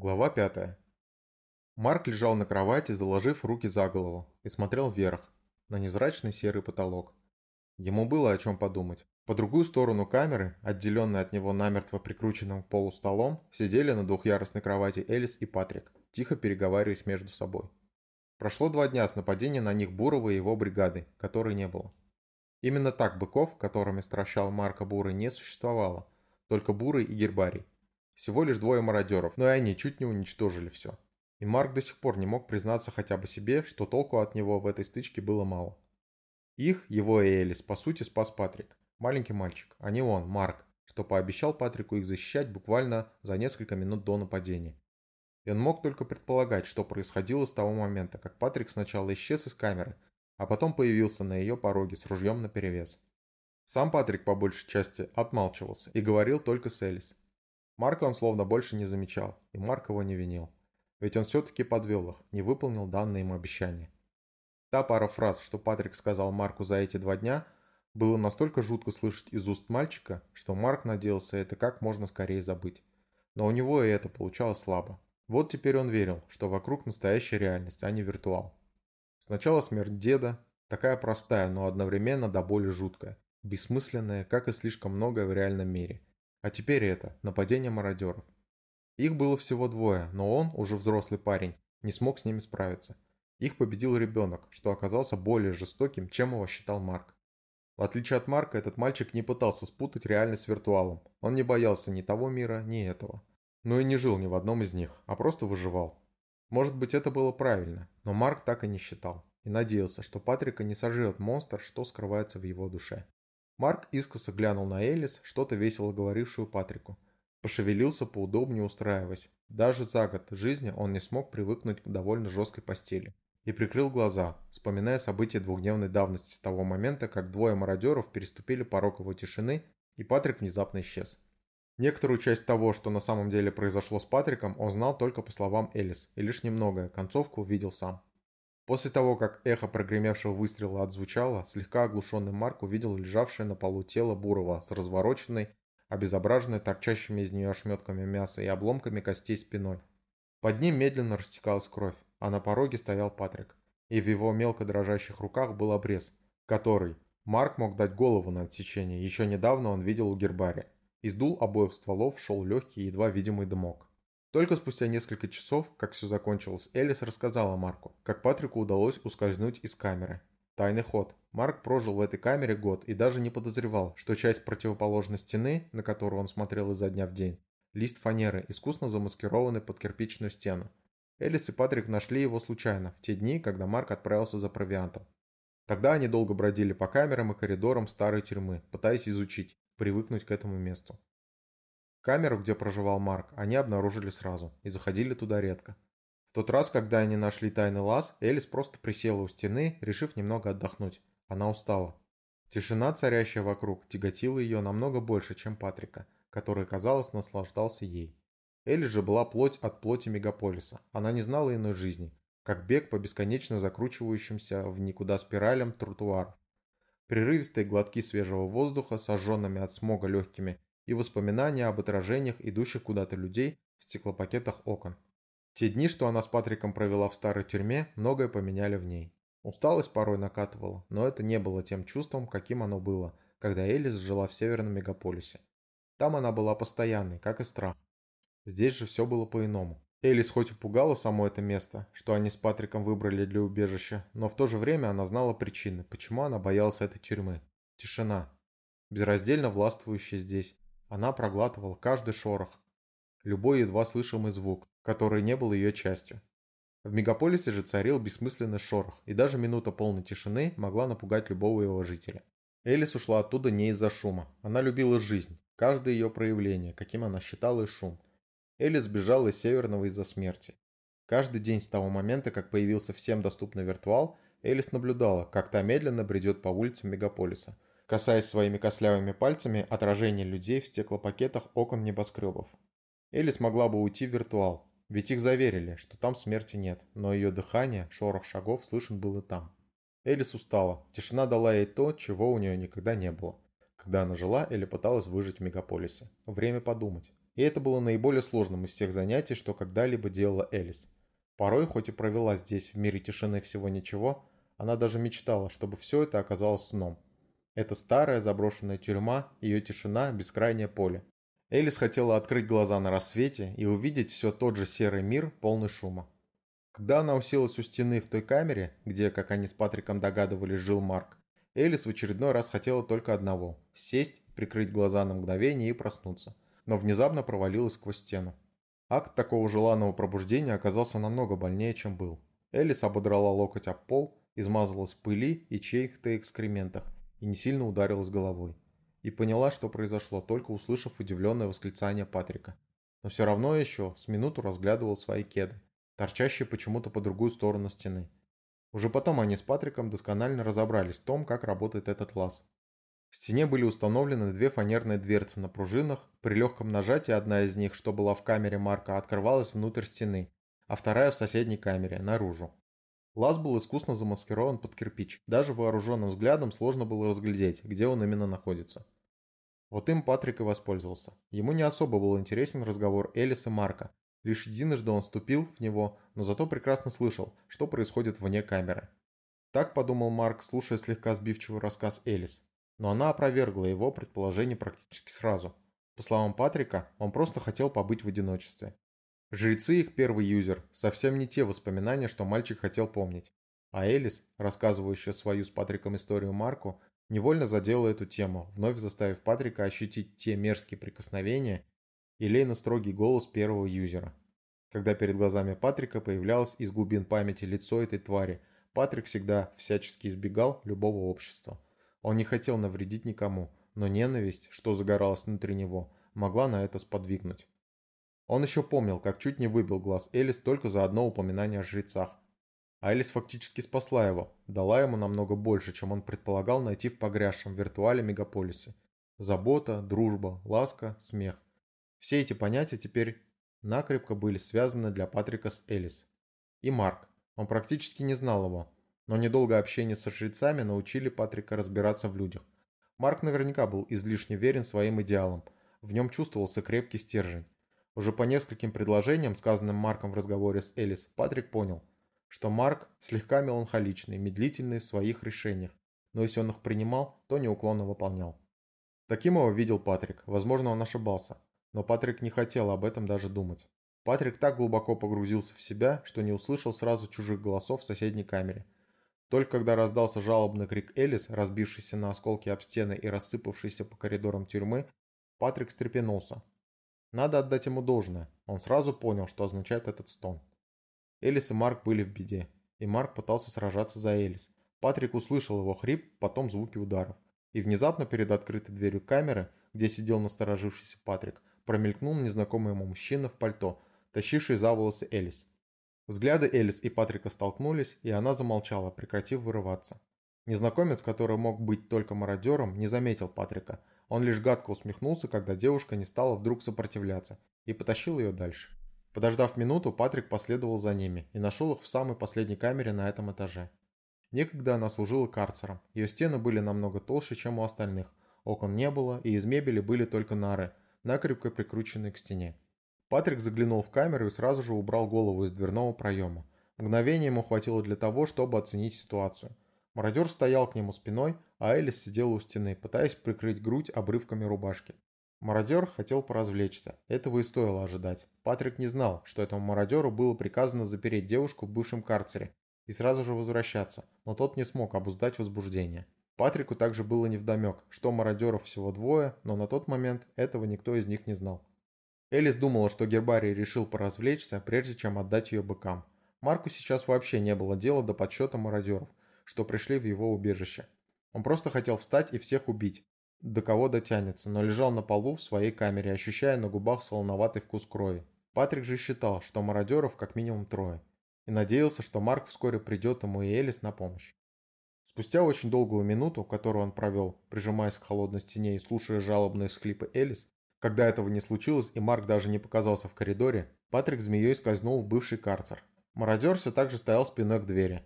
Глава 5. Марк лежал на кровати, заложив руки за голову, и смотрел вверх, на невзрачный серый потолок. Ему было о чем подумать. По другую сторону камеры, отделенной от него намертво прикрученным к полу столом, сидели на двухъярусной кровати Элис и Патрик, тихо переговариваясь между собой. Прошло два дня с нападения на них Бурова и его бригады, которой не было. Именно так быков, которыми стращал Марка Буры, не существовало, только Бурый и Гербарий. Всего лишь двое мародеров, но и они чуть не уничтожили все. И Марк до сих пор не мог признаться хотя бы себе, что толку от него в этой стычке было мало. Их, его и Элис, по сути спас Патрик. Маленький мальчик, а не он, Марк, что пообещал Патрику их защищать буквально за несколько минут до нападения. И он мог только предполагать, что происходило с того момента, как Патрик сначала исчез из камеры, а потом появился на ее пороге с ружьем наперевес. Сам Патрик по большей части отмалчивался и говорил только с Элис. Марка он словно больше не замечал, и Марк его не винил. Ведь он все-таки подвел их, не выполнил данные им обещания. Та пара фраз, что Патрик сказал Марку за эти два дня, было настолько жутко слышать из уст мальчика, что Марк надеялся это как можно скорее забыть. Но у него и это получалось слабо. Вот теперь он верил, что вокруг настоящая реальность, а не виртуал. Сначала смерть деда, такая простая, но одновременно до боли жуткая, бессмысленная, как и слишком многое в реальном мире – а теперь это, нападение мародеров. Их было всего двое, но он, уже взрослый парень, не смог с ними справиться. Их победил ребенок, что оказался более жестоким, чем его считал Марк. В отличие от Марка, этот мальчик не пытался спутать реальность с виртуалом. Он не боялся ни того мира, ни этого. Но и не жил ни в одном из них, а просто выживал. Может быть, это было правильно, но Марк так и не считал. И надеялся, что Патрика не сожрет монстр, что скрывается в его душе. Марк искоса глянул на Элис, что-то весело говорившую Патрику. Пошевелился поудобнее устраиваясь. Даже за год жизни он не смог привыкнуть к довольно жесткой постели. И прикрыл глаза, вспоминая события двухдневной давности с того момента, как двое мародеров переступили порог его тишины, и Патрик внезапно исчез. Некоторую часть того, что на самом деле произошло с Патриком, он знал только по словам Элис, и лишь немногое, концовку увидел сам. После того, как эхо прогремевшего выстрела отзвучало, слегка оглушенный Марк увидел лежавшее на полу тело Бурова с развороченной, обезображенной торчащими из нее ошметками мяса и обломками костей спиной. Под ним медленно растекалась кровь, а на пороге стоял Патрик. И в его мелко дрожащих руках был обрез, который Марк мог дать голову на отсечение, еще недавно он видел у гербария. Из дул обоих стволов шел легкий едва видимый дымок. Только спустя несколько часов, как все закончилось, Элис рассказала Марку, как Патрику удалось ускользнуть из камеры. Тайный ход. Марк прожил в этой камере год и даже не подозревал, что часть противоположной стены, на которую он смотрел изо дня в день, лист фанеры, искусно замаскированный под кирпичную стену. Элис и Патрик нашли его случайно, в те дни, когда Марк отправился за провиантом. Тогда они долго бродили по камерам и коридорам старой тюрьмы, пытаясь изучить, привыкнуть к этому месту. Камеру, где проживал Марк, они обнаружили сразу и заходили туда редко. В тот раз, когда они нашли тайный лаз, Элис просто присела у стены, решив немного отдохнуть. Она устала. Тишина, царящая вокруг, тяготила ее намного больше, чем Патрика, который, казалось, наслаждался ей. Элис же была плоть от плоти мегаполиса. Она не знала иной жизни, как бег по бесконечно закручивающимся в никуда спиралям тротуаров. Прерывистые глотки свежего воздуха, сожженными от смога легкими и воспоминания об отражениях идущих куда-то людей в стеклопакетах окон. Те дни, что она с Патриком провела в старой тюрьме, многое поменяли в ней. Усталость порой накатывала, но это не было тем чувством, каким оно было, когда Элис жила в северном мегаполисе. Там она была постоянной, как и страх. Здесь же все было по-иному. Элис хоть и пугала само это место, что они с Патриком выбрали для убежища, но в то же время она знала причины, почему она боялась этой тюрьмы. Тишина. Безраздельно властвующая здесь. Она проглатывала каждый шорох, любой едва слышимый звук, который не был ее частью. В мегаполисе же царил бессмысленный шорох, и даже минута полной тишины могла напугать любого его жителя. Элис ушла оттуда не из-за шума. Она любила жизнь, каждое ее проявление, каким она считала и шум. Элис сбежала из Северного из-за смерти. Каждый день с того момента, как появился всем доступный виртуал, Элис наблюдала, как та медленно бредет по улицам мегаполиса – касаясь своими костлявыми пальцами отражения людей в стеклопакетах окон небоскребов. Элли смогла бы уйти в виртуал, ведь их заверили, что там смерти нет, но ее дыхание, шорох шагов слышен был и там. Элис устала, тишина дала ей то, чего у нее никогда не было. Когда она жила или пыталась выжить в мегаполисе. Время подумать. И это было наиболее сложным из всех занятий, что когда-либо делала Элис. Порой, хоть и провела здесь, в мире тишины всего ничего, она даже мечтала, чтобы все это оказалось сном. Это старая заброшенная тюрьма, ее тишина, бескрайнее поле. Элис хотела открыть глаза на рассвете и увидеть все тот же серый мир, полный шума. Когда она уселась у стены в той камере, где, как они с Патриком догадывались, жил Марк, Элис в очередной раз хотела только одного – сесть, прикрыть глаза на мгновение и проснуться, но внезапно провалилась сквозь стену. Акт такого желанного пробуждения оказался намного больнее, чем был. Элис ободрала локоть об пол, измазалась в пыли и чьих-то экскрементах и не сильно ударилась головой. И поняла, что произошло, только услышав удивленное восклицание Патрика. Но все равно еще с минуту разглядывал свои кеды, торчащие почему-то по другую сторону стены. Уже потом они с Патриком досконально разобрались в том, как работает этот лаз. В стене были установлены две фанерные дверцы на пружинах, при легком нажатии одна из них, что была в камере Марка, открывалась внутрь стены, а вторая в соседней камере, наружу. Лаз был искусно замаскирован под кирпич, даже вооруженным взглядом сложно было разглядеть, где он именно находится. Вот им Патрик и воспользовался. Ему не особо был интересен разговор Элис и Марка, Лишь единожды он вступил в него, но зато прекрасно слышал, что происходит вне камеры. Так подумал Марк, слушая слегка сбивчивый рассказ Элис. Но она опровергла его предположение практически сразу. По словам Патрика, он просто хотел побыть в одиночестве. Жрецы их первый юзер, совсем не те воспоминания, что мальчик хотел помнить. А Элис, рассказывающая свою с Патриком историю Марку, невольно задела эту тему, вновь заставив Патрика ощутить те мерзкие прикосновения и лейно строгий голос первого юзера. Когда перед глазами Патрика появлялось из глубин памяти лицо этой твари, Патрик всегда всячески избегал любого общества. Он не хотел навредить никому, но ненависть, что загоралась внутри него, могла на это сподвигнуть. Он еще помнил, как чуть не выбил глаз Элис только за одно упоминание о жрецах. А Элис фактически спасла его, дала ему намного больше, чем он предполагал найти в погрязшем виртуале мегаполисе. Забота, дружба, ласка, смех. Все эти понятия теперь накрепко были связаны для Патрика с Элис. И Марк. Он практически не знал его, но недолго общение со жрецами научили Патрика разбираться в людях. Марк наверняка был излишне верен своим идеалам, в нем чувствовался крепкий стержень. Уже по нескольким предложениям, сказанным Марком в разговоре с Элис, Патрик понял, что Марк слегка меланхоличный, медлительный в своих решениях, но если он их принимал, то неуклонно выполнял. Таким его видел Патрик, возможно, он ошибался но Патрик не хотел об этом даже думать. Патрик так глубоко погрузился в себя, что не услышал сразу чужих голосов в соседней камере. Только когда раздался жалобный крик Элис, разбившийся на осколки об стены и рассыпавшийся по коридорам тюрьмы, Патрик встрепенулся. Надо отдать ему должное, он сразу понял, что означает этот стон. Элис и Марк были в беде, и Марк пытался сражаться за Элис. Патрик услышал его хрип, потом звуки ударов. И внезапно перед открытой дверью камеры, где сидел насторожившийся Патрик, промелькнул незнакомый ему мужчина в пальто, тащивший за волосы Элис. Взгляды Элис и Патрика столкнулись, и она замолчала, прекратив вырываться. Незнакомец, который мог быть только мародером, не заметил Патрика. Он лишь гадко усмехнулся, когда девушка не стала вдруг сопротивляться, и потащил ее дальше. Подождав минуту, Патрик последовал за ними и нашел их в самой последней камере на этом этаже. Некогда она служила карцером. Ее стены были намного толще, чем у остальных. Окон не было, и из мебели были только нары – накрепко прикрученный к стене. Патрик заглянул в камеру и сразу же убрал голову из дверного проема. Мгновение ему хватило для того, чтобы оценить ситуацию. Мародер стоял к нему спиной, а Элис сидела у стены, пытаясь прикрыть грудь обрывками рубашки. Мародер хотел поразвлечься. Этого и стоило ожидать. Патрик не знал, что этому мародеру было приказано запереть девушку в бывшем карцере и сразу же возвращаться, но тот не смог обуздать возбуждение. Патрику также было невдомек, что мародеров всего двое, но на тот момент этого никто из них не знал. Элис думала, что Гербарий решил поразвлечься, прежде чем отдать ее быкам. Марку сейчас вообще не было дела до подсчета мародеров, что пришли в его убежище. Он просто хотел встать и всех убить, до кого дотянется, но лежал на полу в своей камере, ощущая на губах солоноватый вкус крови. Патрик же считал, что мародеров как минимум трое, и надеялся, что Марк вскоре придет ему и Элис на помощь. Спустя очень долгую минуту, которую он провел, прижимаясь к холодной стене и слушая жалобные всхлипы Элис, когда этого не случилось и Марк даже не показался в коридоре, Патрик змеей скользнул в бывший карцер. Мародер все так же стоял спиной к двери.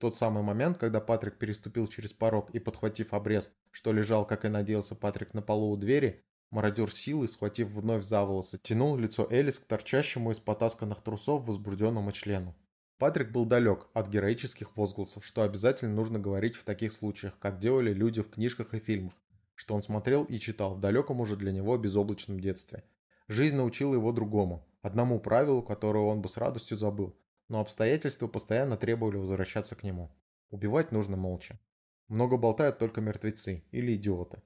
Тот самый момент, когда Патрик переступил через порог и, подхватив обрез, что лежал, как и надеялся Патрик, на полу у двери, Мародер силой, схватив вновь за волосы, тянул лицо Элис к торчащему из потасканных трусов возбужденному члену. Патрик был далек от героических возгласов, что обязательно нужно говорить в таких случаях, как делали люди в книжках и фильмах, что он смотрел и читал в далеком уже для него безоблачном детстве. Жизнь научила его другому, одному правилу, которое он бы с радостью забыл, но обстоятельства постоянно требовали возвращаться к нему. Убивать нужно молча. Много болтают только мертвецы или идиоты.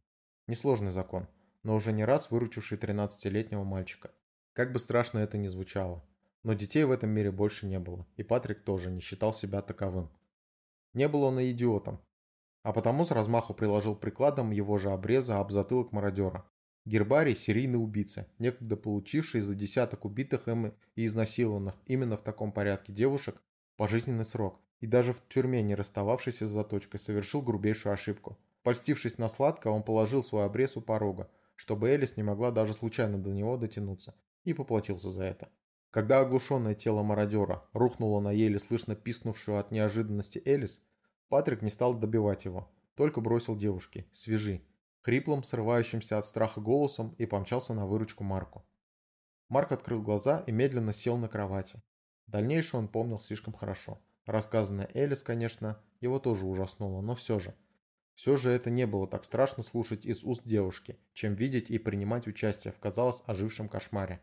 Несложный закон но уже не раз выручивший 13-летнего мальчика. Как бы страшно это ни звучало. Но детей в этом мире больше не было, и Патрик тоже не считал себя таковым. Не был он и идиотом, а потому с размаху приложил прикладом его же обреза об затылок мародера. Гербарий – серийный убийца, некогда получивший за десяток убитых им и изнасилованных именно в таком порядке девушек пожизненный срок, и даже в тюрьме не расстававшийся с заточкой совершил грубейшую ошибку. Польстившись на сладко, он положил свой обрез у порога, чтобы Элис не могла даже случайно до него дотянуться, и поплатился за это. Когда оглушенное тело мародера рухнуло на еле слышно пискнувшую от неожиданности Элис, Патрик не стал добивать его, только бросил девушке «Свяжи», хриплым, срывающимся от страха голосом и помчался на выручку Марку. Марк открыл глаза и медленно сел на кровати. Дальнейшее он помнил слишком хорошо. Рассказанное Элис, конечно, его тоже ужаснуло, но все же – все же это не было так страшно слушать из уст девушки, чем видеть и принимать участие в, казалось, ожившем кошмаре.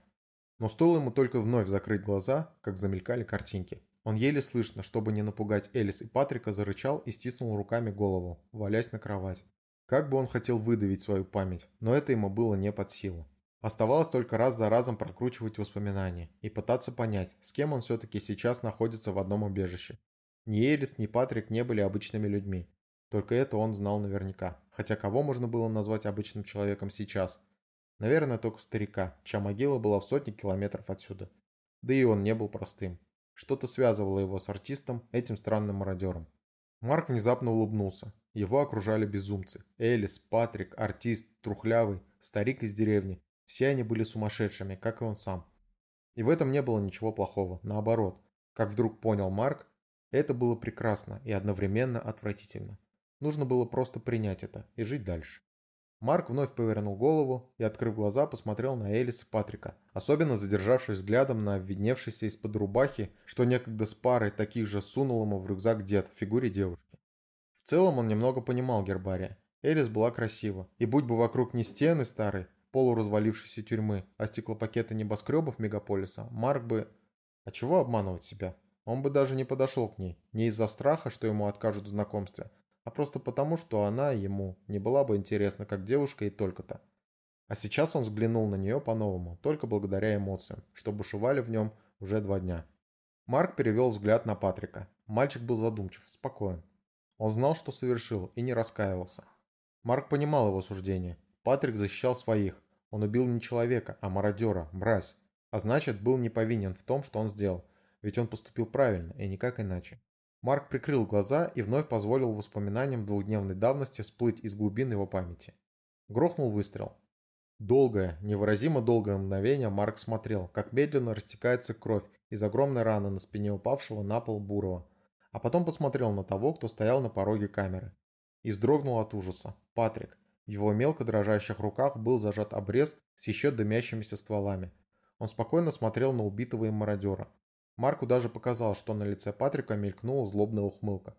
Но стоило ему только вновь закрыть глаза, как замелькали картинки. Он еле слышно, чтобы не напугать Элис и Патрика, зарычал и стиснул руками голову, валясь на кровать. Как бы он хотел выдавить свою память, но это ему было не под силу. Оставалось только раз за разом прокручивать воспоминания и пытаться понять, с кем он все-таки сейчас находится в одном убежище. Ни Элис, ни Патрик не были обычными людьми. Только это он знал наверняка. Хотя кого можно было назвать обычным человеком сейчас? Наверное, только старика, чья могила была в сотни километров отсюда. Да и он не был простым. Что-то связывало его с артистом, этим странным мародером. Марк внезапно улыбнулся. Его окружали безумцы. Элис, Патрик, артист, трухлявый, старик из деревни. Все они были сумасшедшими, как и он сам. И в этом не было ничего плохого. Наоборот, как вдруг понял Марк, это было прекрасно и одновременно отвратительно. Нужно было просто принять это и жить дальше. Марк вновь повернул голову и, открыв глаза, посмотрел на Элис и Патрика, особенно задержавшись взглядом на видневшийся из-под рубахи, что некогда с парой таких же сунул ему в рюкзак дед в фигуре девушки. В целом он немного понимал Гербария. Элис была красива, и будь бы вокруг не стены старой, полуразвалившейся тюрьмы, а стеклопакеты небоскребов мегаполиса, Марк бы... А чего обманывать себя? Он бы даже не подошел к ней, не из-за страха, что ему откажут в знакомстве, а просто потому, что она ему не была бы интересна как девушка и только-то. А сейчас он взглянул на нее по-новому, только благодаря эмоциям, что бушевали в нем уже два дня. Марк перевел взгляд на Патрика. Мальчик был задумчив, спокоен. Он знал, что совершил, и не раскаивался. Марк понимал его суждение. Патрик защищал своих. Он убил не человека, а мародера, мразь. А значит, был не повинен в том, что он сделал. Ведь он поступил правильно, и никак иначе. Марк прикрыл глаза и вновь позволил воспоминаниям двухдневной давности всплыть из глубин его памяти. Грохнул выстрел. Долгое, невыразимо долгое мгновение Марк смотрел, как медленно растекается кровь из огромной раны на спине упавшего на пол Бурова, а потом посмотрел на того, кто стоял на пороге камеры. И вздрогнул от ужаса. Патрик. В его мелко дрожащих руках был зажат обрез с еще дымящимися стволами. Он спокойно смотрел на убитого им мародера. Марку даже показалось, что на лице Патрика мелькнула злобная ухмылка.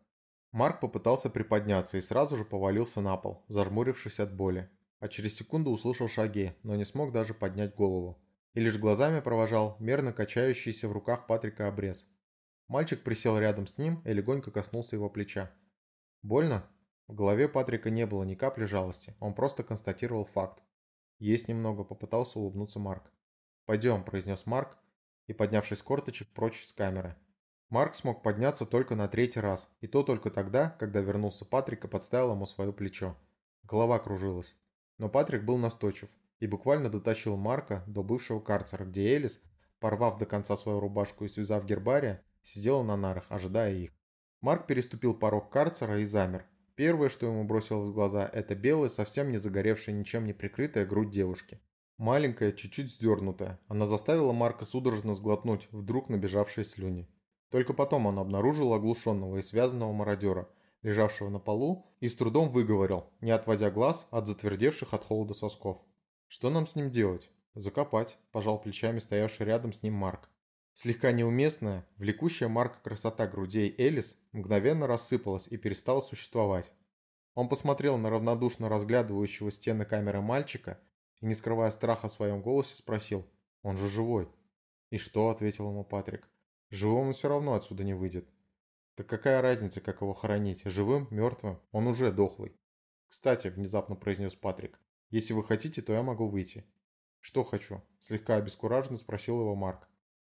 Марк попытался приподняться и сразу же повалился на пол, зажмурившись от боли. А через секунду услышал шаги, но не смог даже поднять голову. И лишь глазами провожал мерно качающийся в руках Патрика обрез. Мальчик присел рядом с ним и легонько коснулся его плеча. «Больно?» В голове Патрика не было ни капли жалости, он просто констатировал факт. Есть немного, попытался улыбнуться Марк. «Пойдем», – произнес Марк, и, поднявшись корточек, прочь с камеры. Марк смог подняться только на третий раз, и то только тогда, когда вернулся Патрик и подставил ему свое плечо. Голова кружилась. Но Патрик был настойчив и буквально дотащил Марка до бывшего карцера, где Элис, порвав до конца свою рубашку и связав гербария, сидела на нарах, ожидая их. Марк переступил порог карцера и замер. Первое, что ему бросилось в глаза, это белая, совсем не загоревшая, ничем не прикрытая грудь девушки. Маленькая, чуть-чуть сдернутая, она заставила Марка судорожно сглотнуть вдруг набежавшие слюни. Только потом он обнаружил оглушенного и связанного мародера, лежавшего на полу, и с трудом выговорил, не отводя глаз от затвердевших от холода сосков. «Что нам с ним делать?» «Закопать», – пожал плечами стоявший рядом с ним Марк. Слегка неуместная, влекущая Марка красота грудей Элис мгновенно рассыпалась и перестала существовать. Он посмотрел на равнодушно разглядывающего стены камеры мальчика и, не скрывая страха в своем голосе, спросил «Он же живой». «И что?» – ответил ему Патрик. «Живым он все равно отсюда не выйдет». «Так какая разница, как его хоронить? Живым, мертвым? Он уже дохлый». «Кстати», – внезапно произнес Патрик, – «если вы хотите, то я могу выйти». «Что хочу?» – слегка обескураженно спросил его Марк.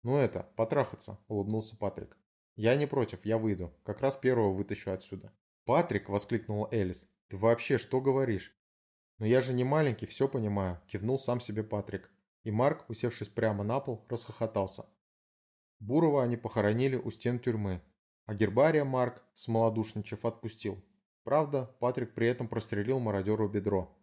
«Ну это, потрахаться», – улыбнулся Патрик. «Я не против, я выйду. Как раз первого вытащу отсюда». «Патрик!» – воскликнула Элис. «Ты вообще что говоришь?» «Но я же не маленький, все понимаю», – кивнул сам себе Патрик. И Марк, усевшись прямо на пол, расхохотался. Бурова они похоронили у стен тюрьмы, а гербария Марк, смолодушничав, отпустил. Правда, Патрик при этом прострелил мародеру бедро.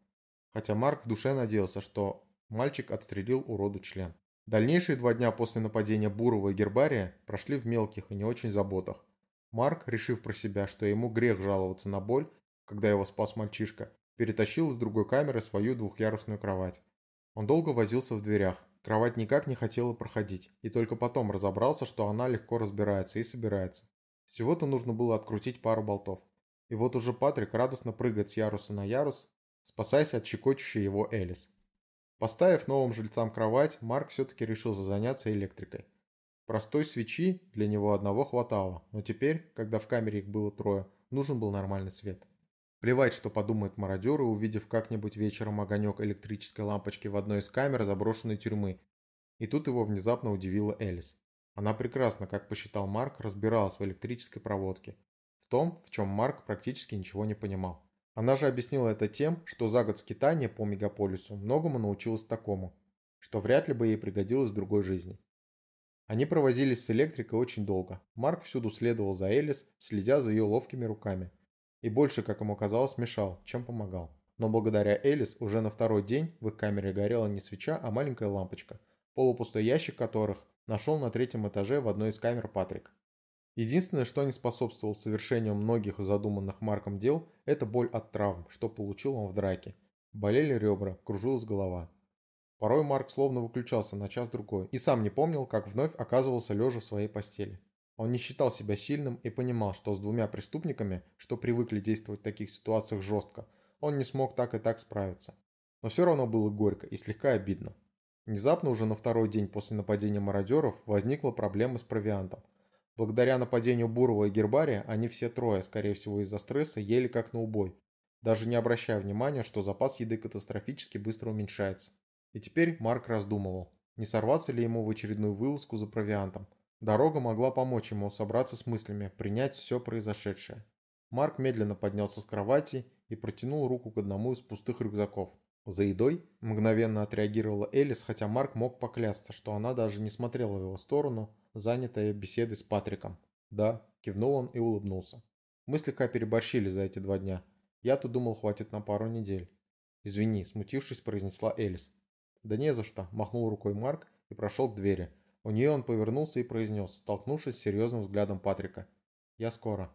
Хотя Марк в душе надеялся, что мальчик отстрелил уроду член. Дальнейшие два дня после нападения Бурова и Гербария прошли в мелких и не очень заботах. Марк, решив про себя, что ему грех жаловаться на боль, когда его спас мальчишка, перетащил из другой камеры свою двухъярусную кровать. Он долго возился в дверях. Кровать никак не хотела проходить, и только потом разобрался, что она легко разбирается и собирается. Всего-то нужно было открутить пару болтов. И вот уже Патрик радостно прыгает с яруса на ярус, спасаясь от щекочущей его Элис. Поставив новым жильцам кровать, Марк все-таки решил заняться электрикой. Простой свечи для него одного хватало, но теперь, когда в камере их было трое, нужен был нормальный свет. Плевать, что подумают мародеры, увидев как-нибудь вечером огонек электрической лампочки в одной из камер заброшенной тюрьмы. И тут его внезапно удивила Элис. Она прекрасно, как посчитал Марк, разбиралась в электрической проводке. В том, в чем Марк практически ничего не понимал. Она же объяснила это тем, что за год скитания по мегаполису многому научилась такому, что вряд ли бы ей пригодилось в другой жизни. Они провозились с электрикой очень долго. Марк всюду следовал за Элис, следя за ее ловкими руками. И больше, как ему казалось, мешал, чем помогал. Но благодаря Элис уже на второй день в их камере горела не свеча, а маленькая лампочка, полупустой ящик которых нашел на третьем этаже в одной из камер Патрик. Единственное, что не способствовало совершению многих задуманных Марком дел, это боль от травм, что получил он в драке. Болели ребра, кружилась голова. Порой Марк словно выключался на час-другой и сам не помнил, как вновь оказывался лежа в своей постели. Он не считал себя сильным и понимал, что с двумя преступниками, что привыкли действовать в таких ситуациях жестко, он не смог так и так справиться. Но все равно было горько и слегка обидно. Внезапно уже на второй день после нападения мародеров возникла проблема с провиантом. Благодаря нападению Бурова и Гербария они все трое, скорее всего из-за стресса, ели как на убой, даже не обращая внимания, что запас еды катастрофически быстро уменьшается. И теперь Марк раздумывал, не сорваться ли ему в очередную вылазку за провиантом. Дорога могла помочь ему собраться с мыслями, принять все произошедшее. Марк медленно поднялся с кровати и протянул руку к одному из пустых рюкзаков. За едой мгновенно отреагировала Элис, хотя Марк мог поклясться, что она даже не смотрела в его сторону, занятая беседой с Патриком. «Да», – кивнул он и улыбнулся. «Мы слегка переборщили за эти два дня. Я-то думал, хватит на пару недель». «Извини», – смутившись, произнесла Элис. «Да не за что», – махнул рукой Марк и прошел к двери. У нее он повернулся и произнес, столкнувшись с серьезным взглядом Патрика. «Я скоро».